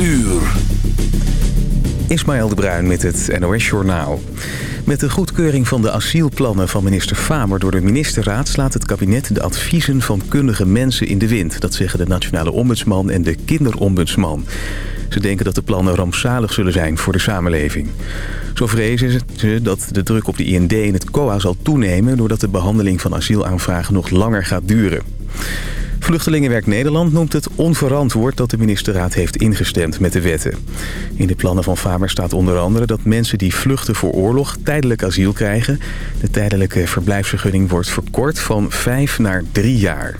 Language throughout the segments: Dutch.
uur. Ismaël de Bruin met het NOS Journaal. Met de goedkeuring van de asielplannen van minister Faber door de ministerraad... slaat het kabinet de adviezen van kundige mensen in de wind. Dat zeggen de nationale ombudsman en de kinderombudsman. Ze denken dat de plannen rampzalig zullen zijn voor de samenleving. Zo vrezen ze dat de druk op de IND en het COA zal toenemen... doordat de behandeling van asielaanvragen nog langer gaat duren. Vluchtelingenwerk Nederland noemt het onverantwoord dat de ministerraad heeft ingestemd met de wetten. In de plannen van Faber staat onder andere dat mensen die vluchten voor oorlog tijdelijk asiel krijgen. De tijdelijke verblijfsvergunning wordt verkort van vijf naar drie jaar.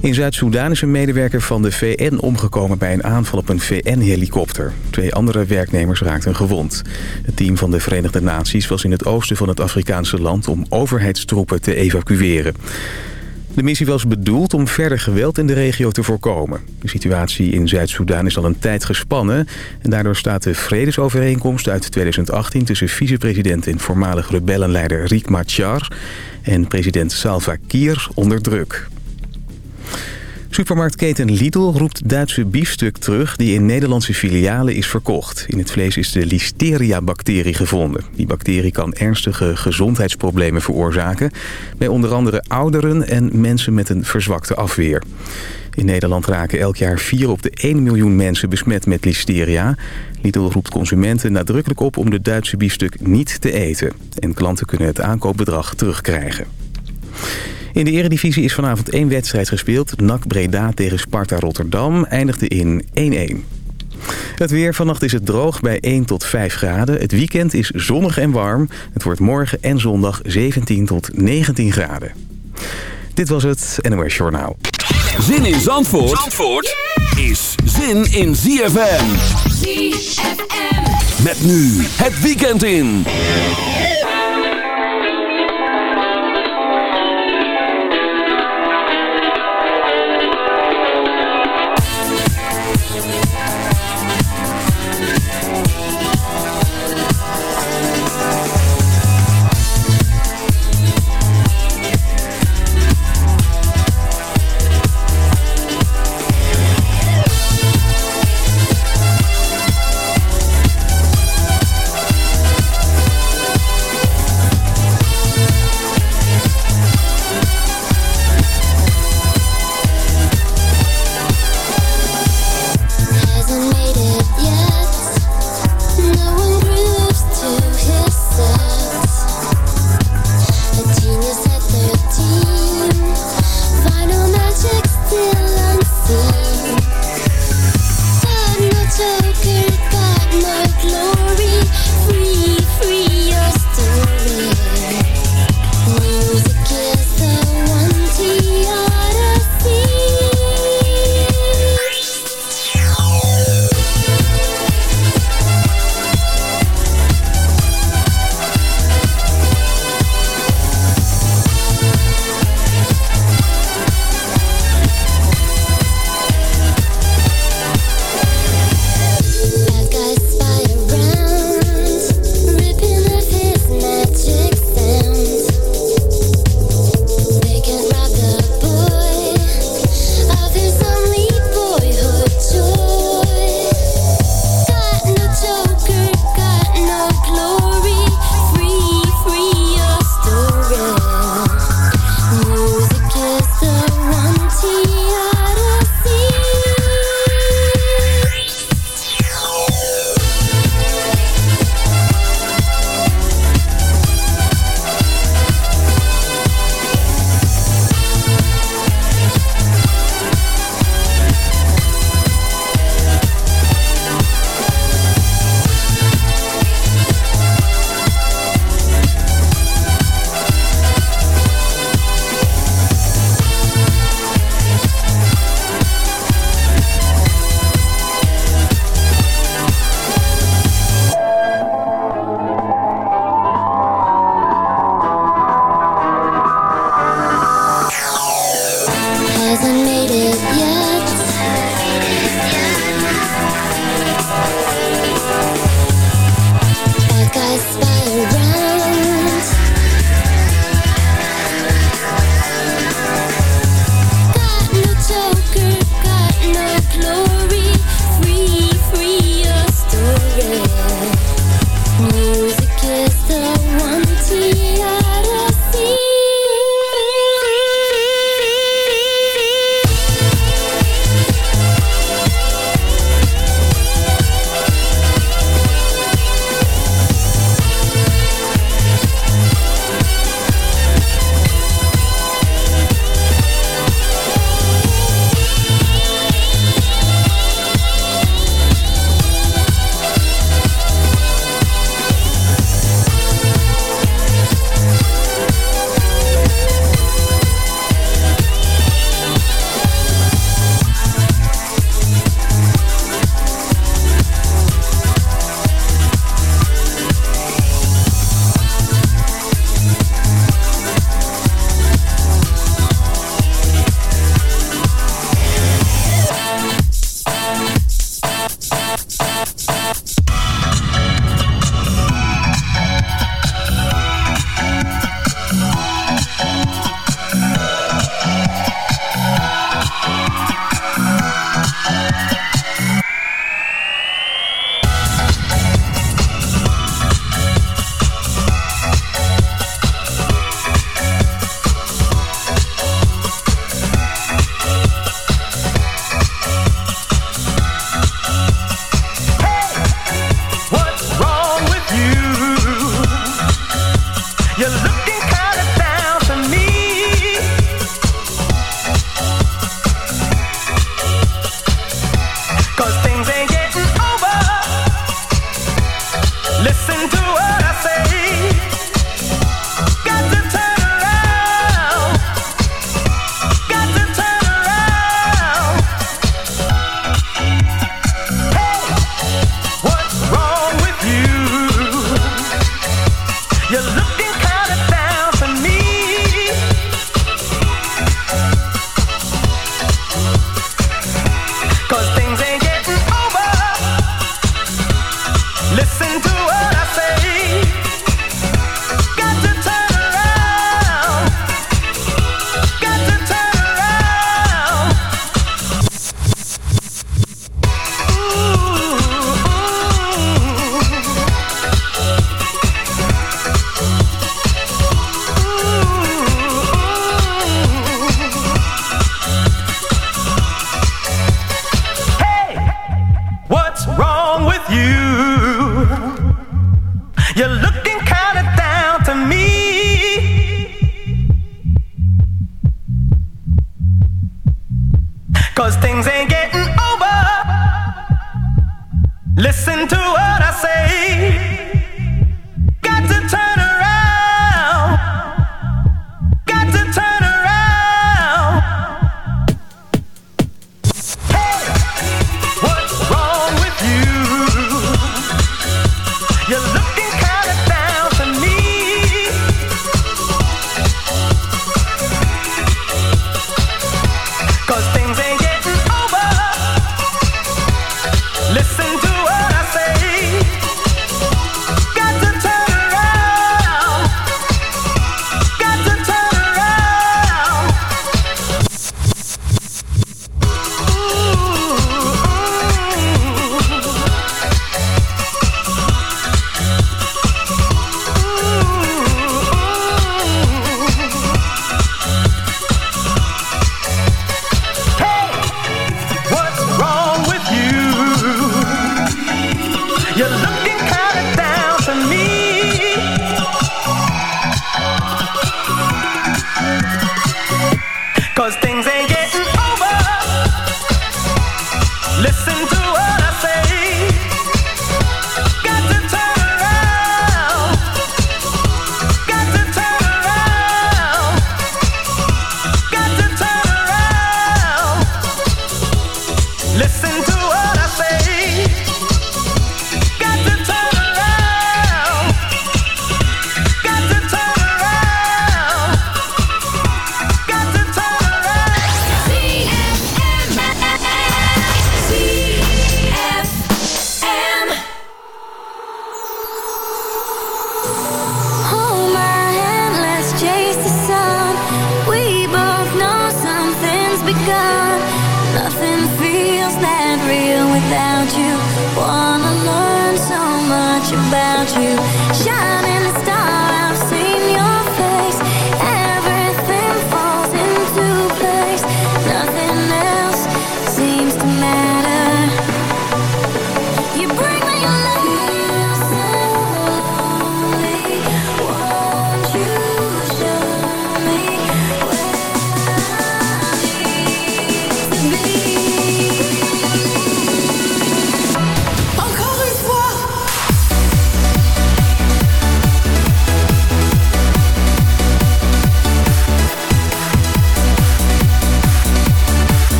In Zuid-Soedan is een medewerker van de VN omgekomen bij een aanval op een VN-helikopter. Twee andere werknemers raakten gewond. Het team van de Verenigde Naties was in het oosten van het Afrikaanse land om overheidstroepen te evacueren. De missie was bedoeld om verder geweld in de regio te voorkomen. De situatie in Zuid-Soedan is al een tijd gespannen... en daardoor staat de vredesovereenkomst uit 2018... tussen vicepresident en voormalig rebellenleider Riek Machar... en president Salva Kiir onder druk. Supermarktketen Lidl roept Duitse biefstuk terug die in Nederlandse filialen is verkocht. In het vlees is de Listeria-bacterie gevonden. Die bacterie kan ernstige gezondheidsproblemen veroorzaken... bij onder andere ouderen en mensen met een verzwakte afweer. In Nederland raken elk jaar 4 op de 1 miljoen mensen besmet met listeria. Lidl roept consumenten nadrukkelijk op om de Duitse biefstuk niet te eten. En klanten kunnen het aankoopbedrag terugkrijgen. In de eredivisie is vanavond één wedstrijd gespeeld. NAC Breda tegen Sparta Rotterdam eindigde in 1-1. Het weer. Vannacht is het droog bij 1 tot 5 graden. Het weekend is zonnig en warm. Het wordt morgen en zondag 17 tot 19 graden. Dit was het NOS Journaal. Zin in Zandvoort, Zandvoort is zin in ZFM. ZFM. Met nu het weekend in.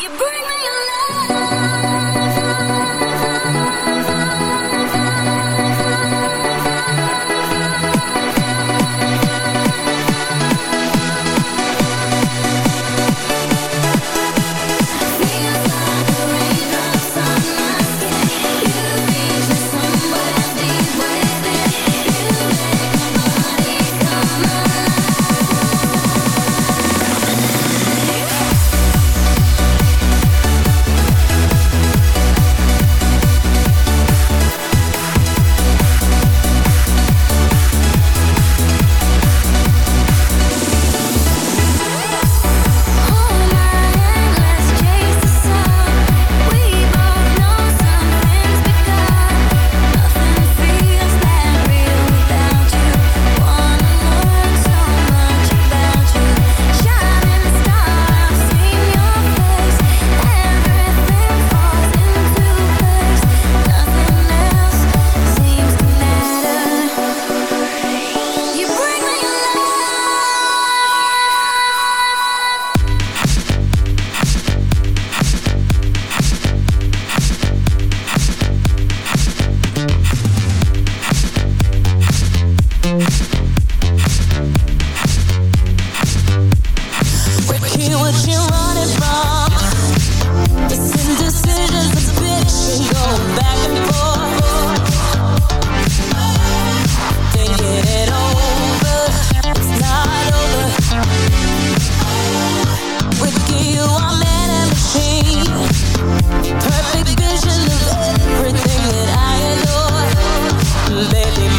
You bring me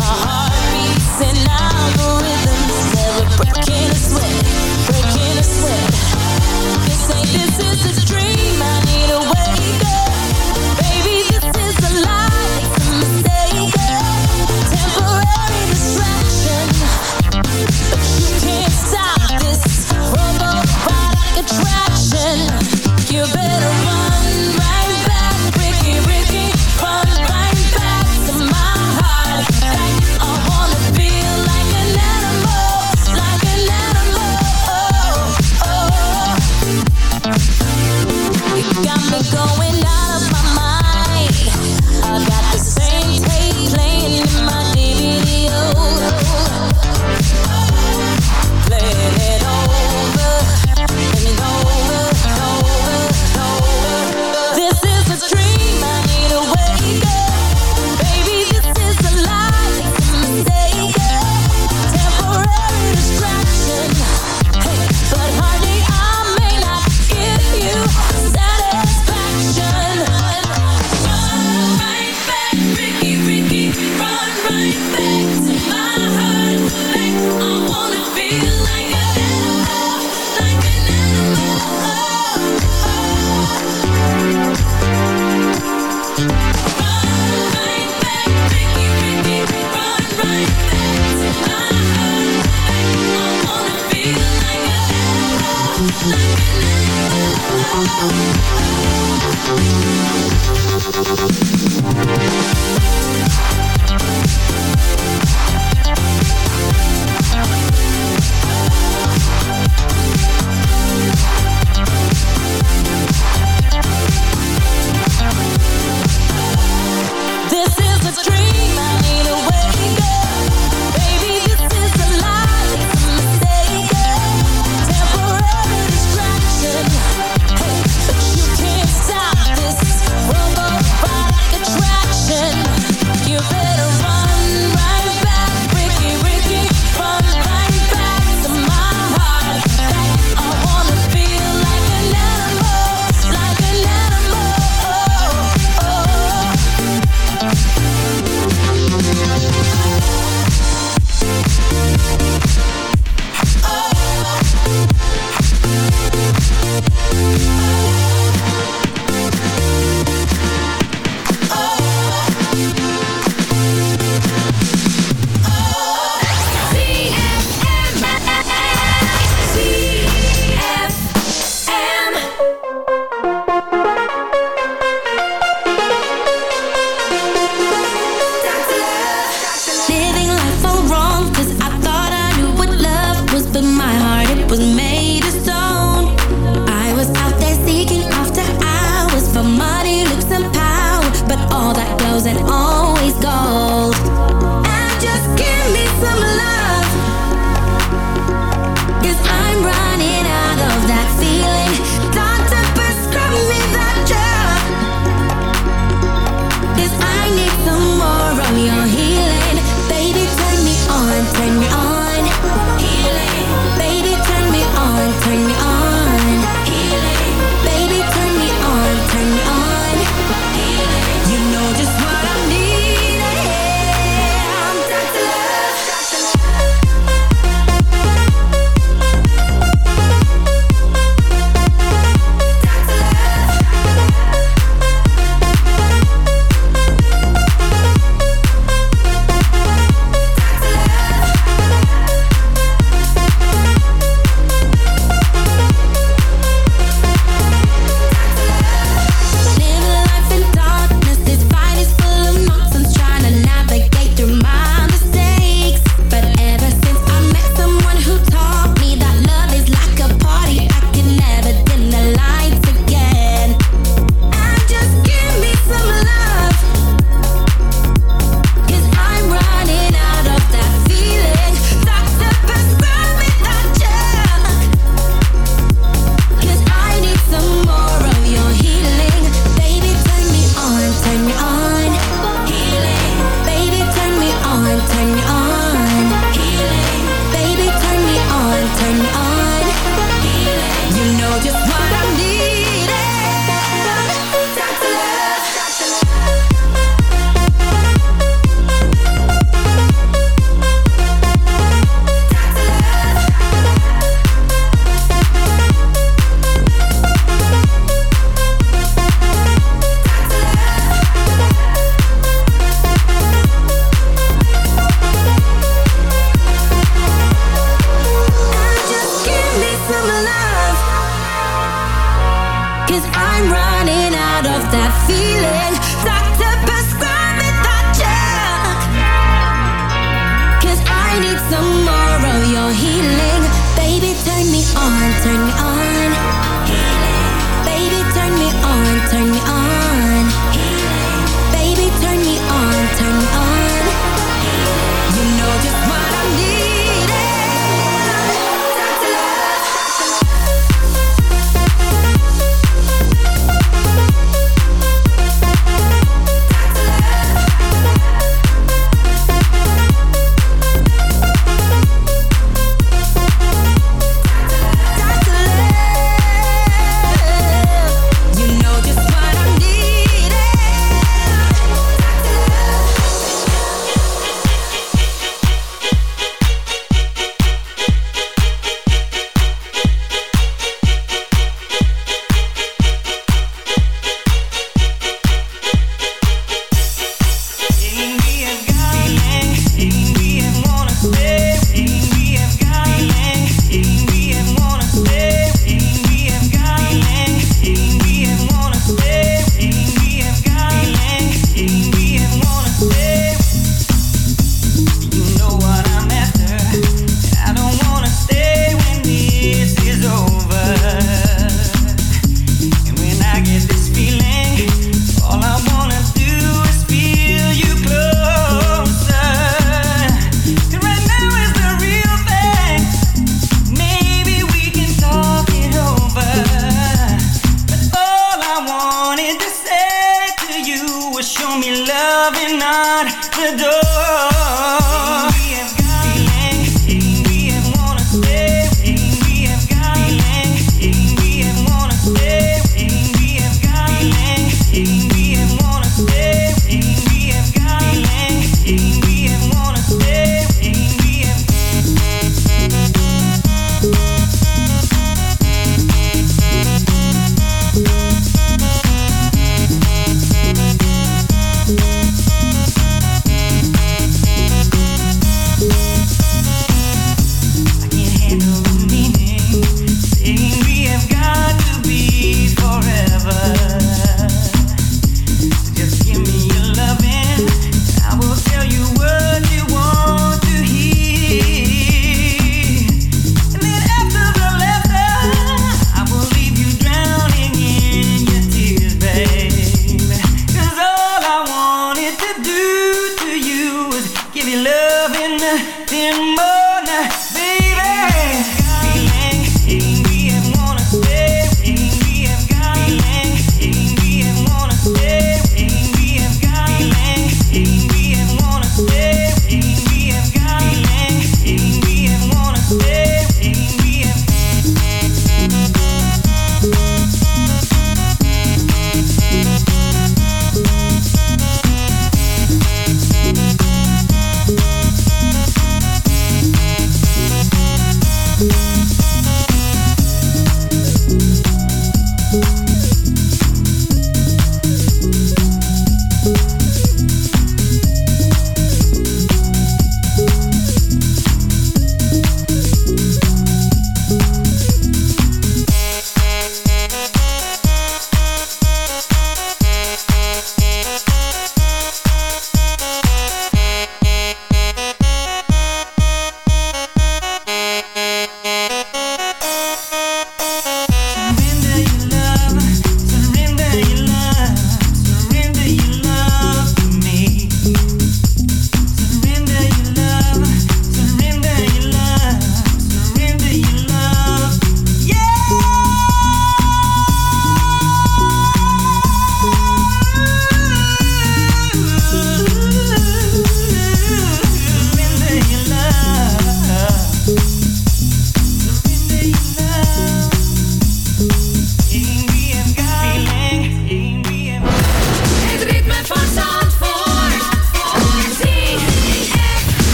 My heart beats and I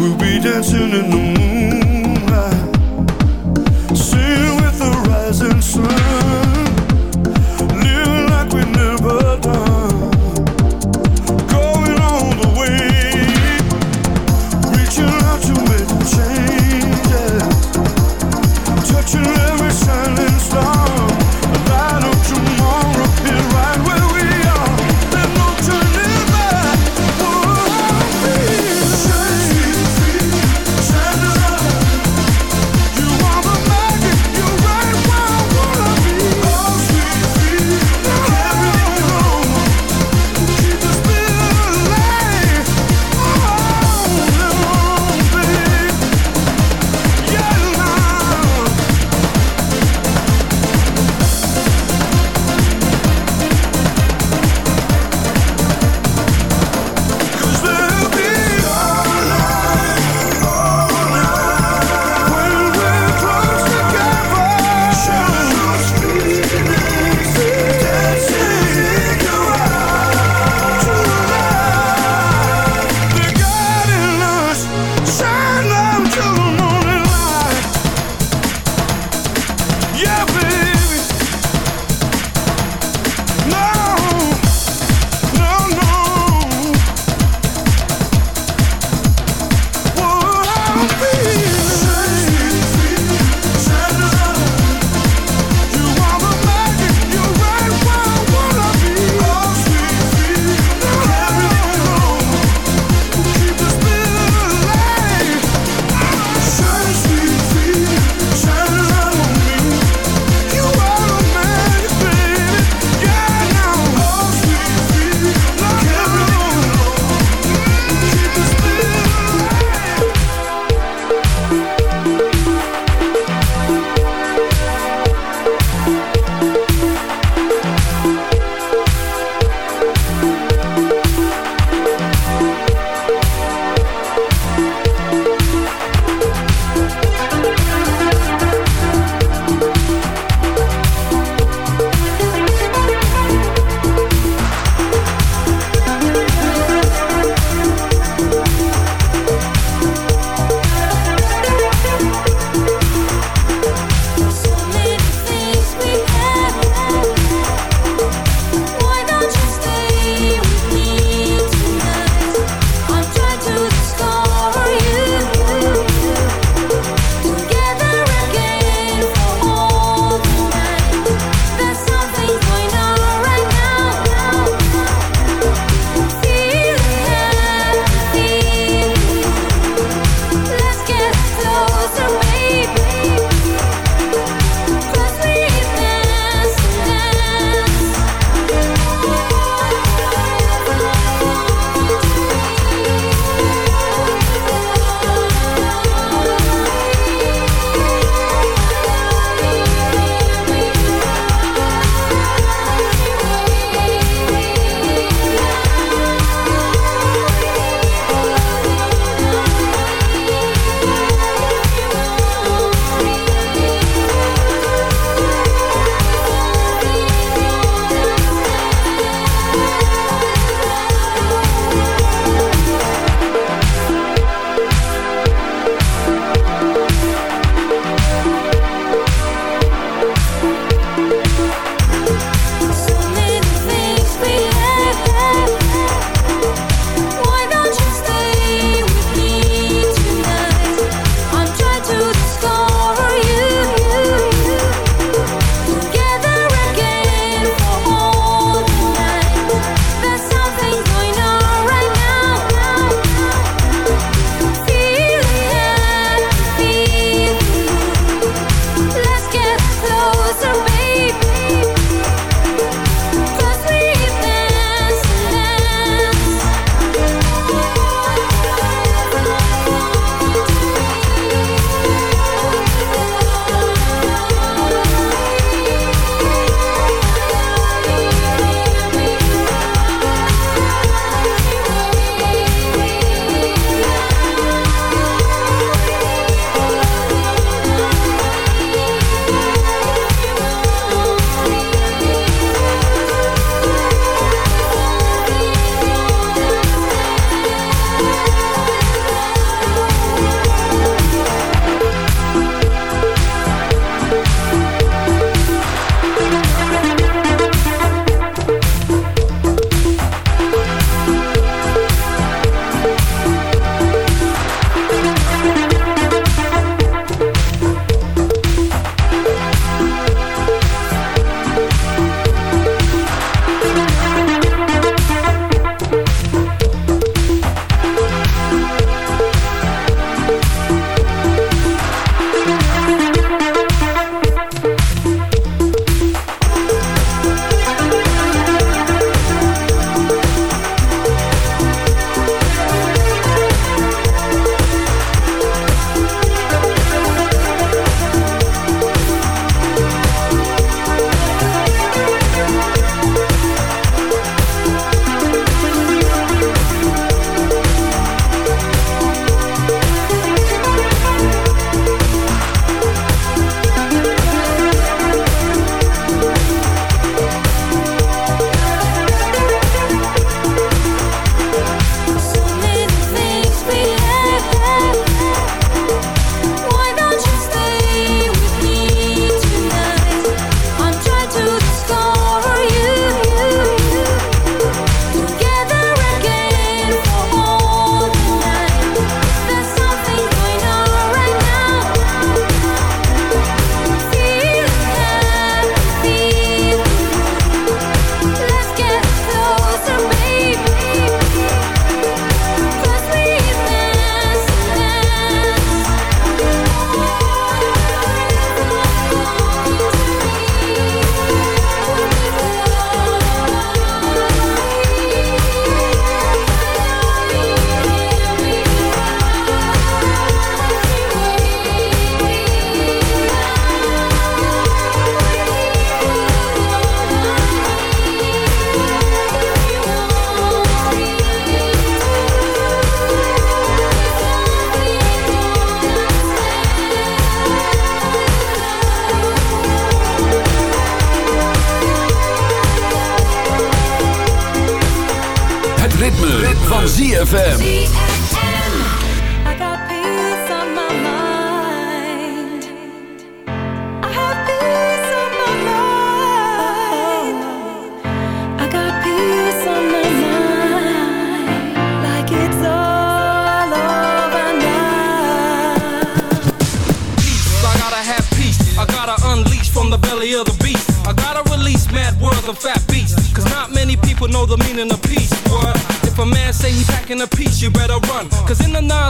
We'll be dancing in the moonlight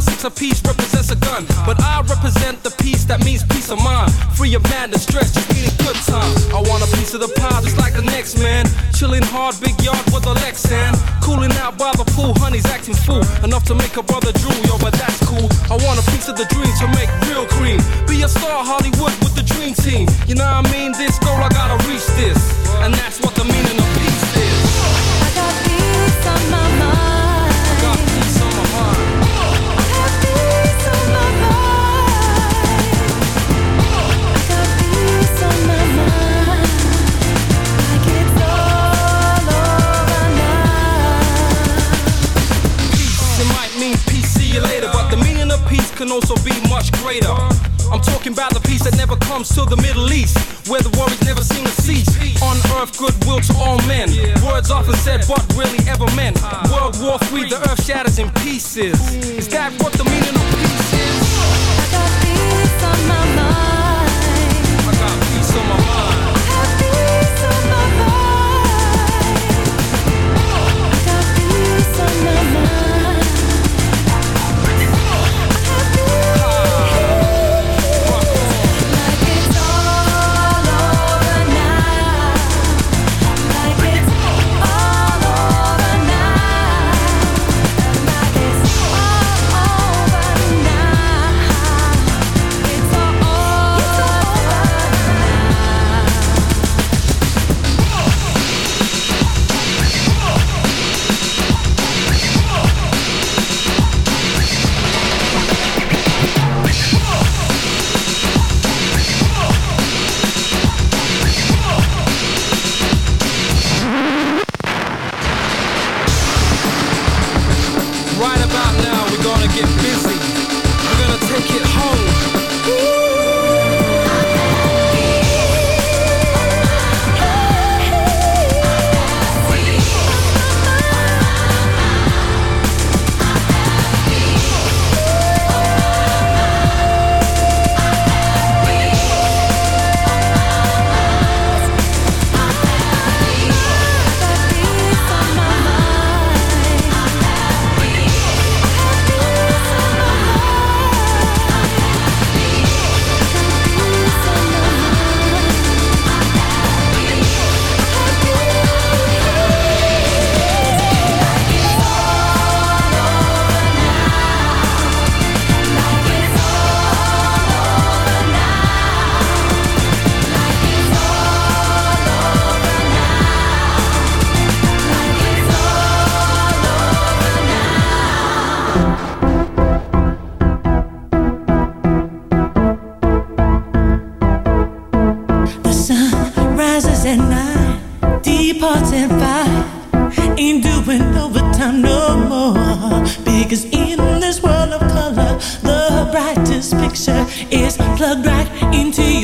six a represents a gun, but I represent the peace that means peace of mind. Free of madness, stress, just need a good time. I want a piece of the pie just like the next man. Chilling hard, big yard with a Lexan. Cooling out by the pool, honey's acting fool. Enough to make a brother drool, yo, but that's cool. I want a piece of the dream to make Said what really ever meant. Ah. World War III, the earth shatters in pieces. Hmm. Is that what the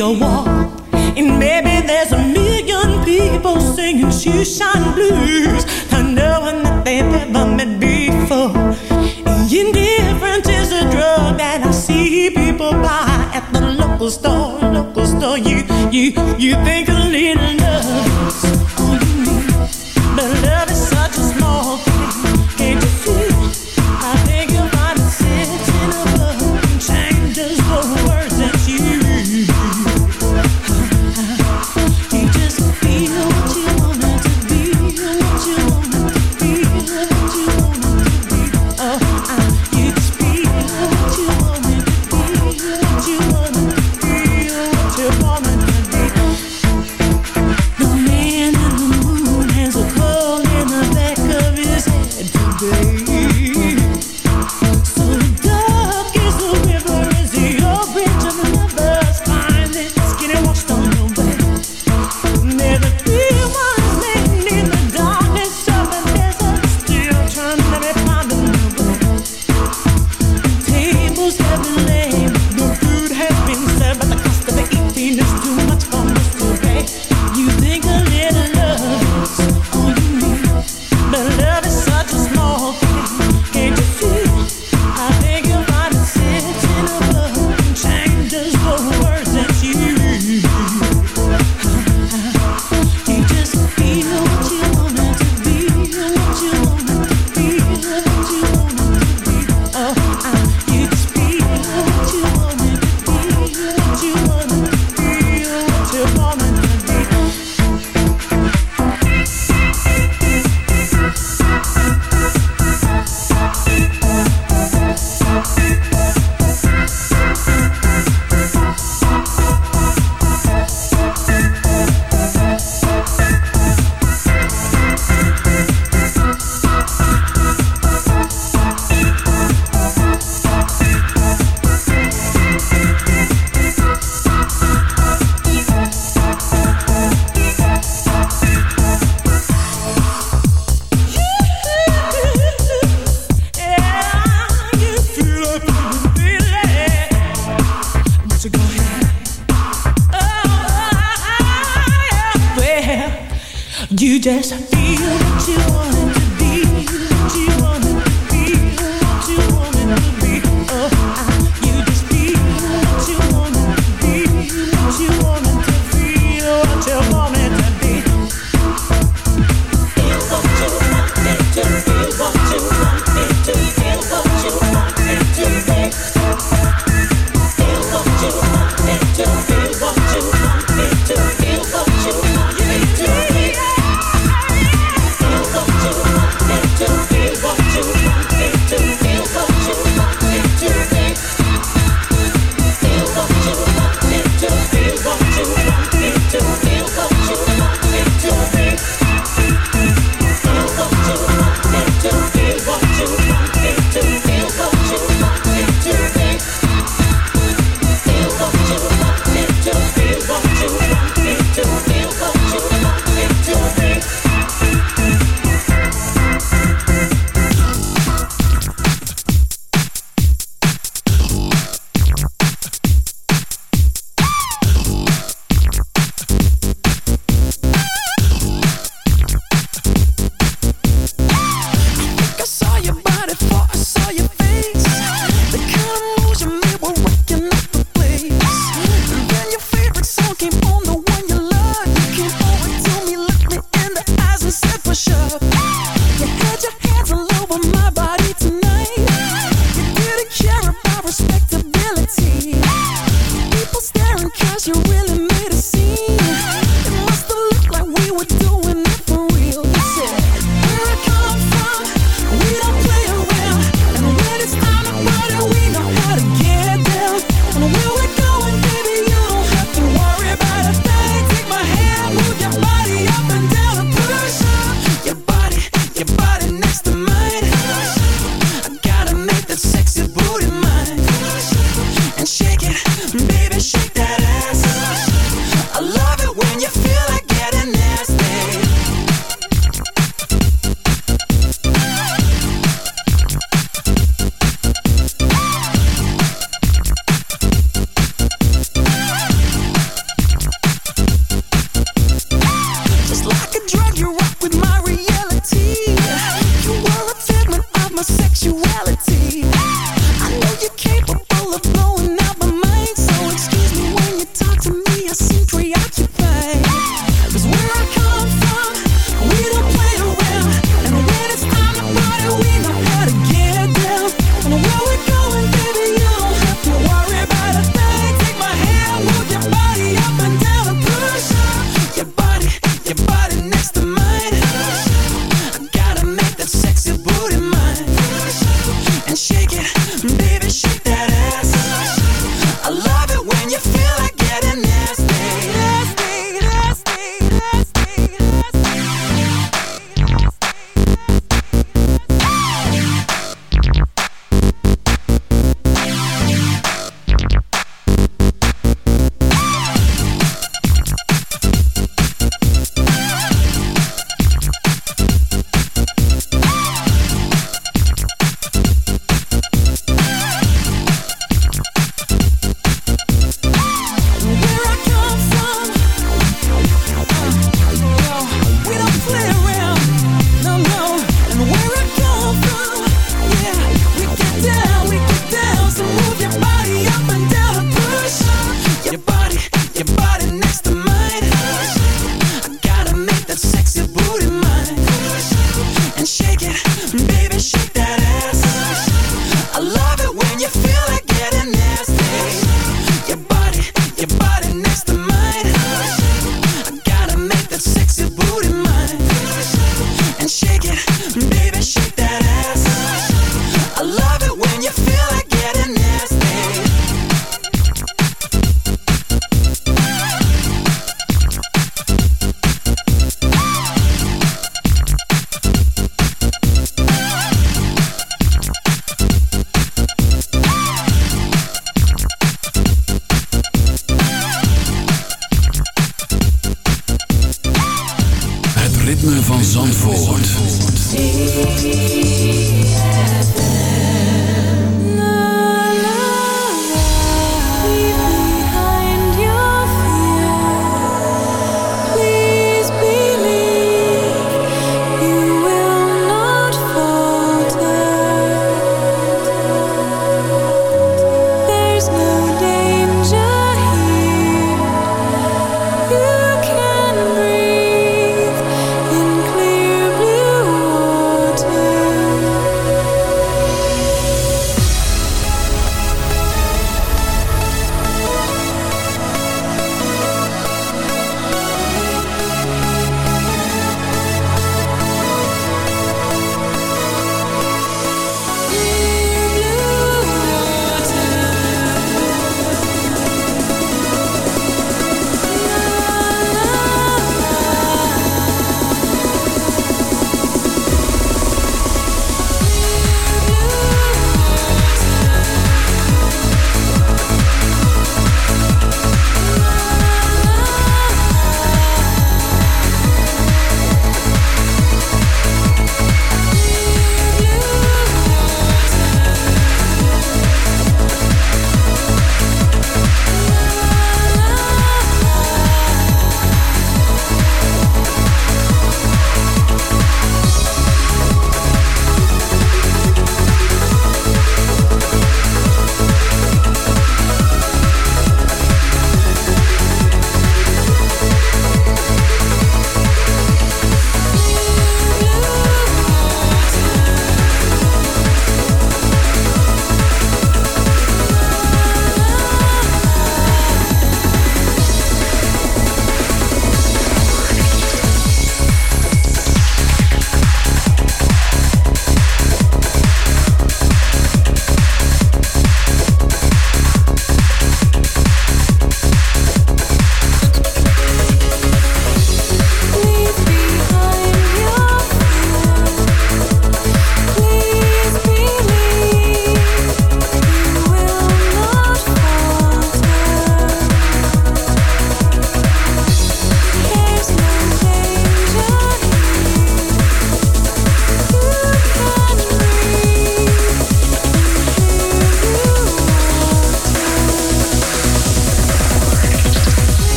a. And maybe there's a million people singing shoeshine blues to no one that they've ever met before. And indifference is a drug that I see people buy at the local store. Local store, you you you think a little.